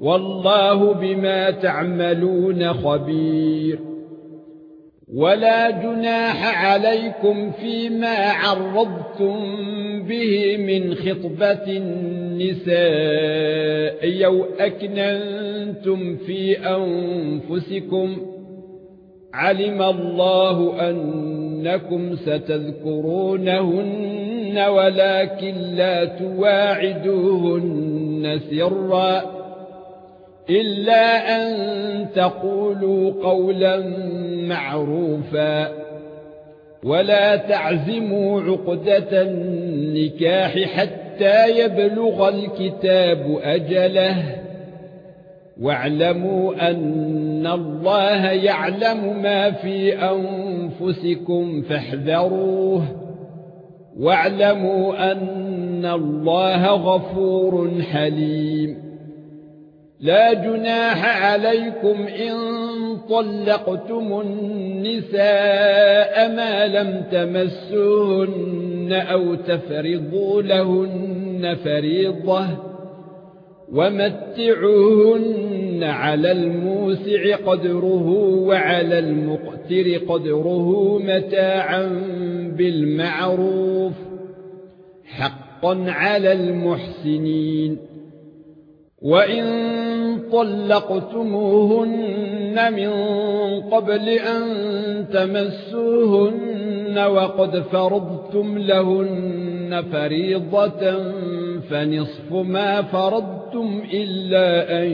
والله بما تعملون خبير. ولا جناح عليكم فيما عرضتم به من خطبة النساء أو أكننتم في أنفسكم. علم الله أنكم ستذكرونهن ولكن لا تواعدوهن سرًّا. إلا أن تقولوا قولا معروفا ولا تعزموا عقدة النكاح حتى يبلغ الكتاب أجله واعلموا أن الله يعلم ما في أنفسكم فاحذروه واعلموا أن الله غفور حليم لا جناح عليكم إن طلقتم النساء ما لم تمسوهن أو تفرضوا لهن فريضة ومتعوهن على الموسع قدره وعلى المقتر قدره متاعا بالمعروف حقا على المحسنين. وإن طلقتموهن من قبل أن تمسوهن وقد فرضتم لهن فريضة فنصف ما فرضتم إلا أن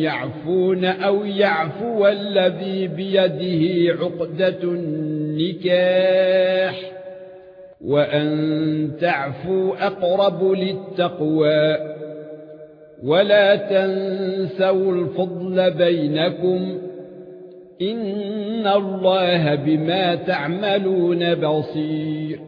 يعفون أو يعفو الذي بيده عقدة النكاح وأن تعفوا أقرب للتقوى ولا تنسوا الفضل بينكم ان الله بما تعملون بصير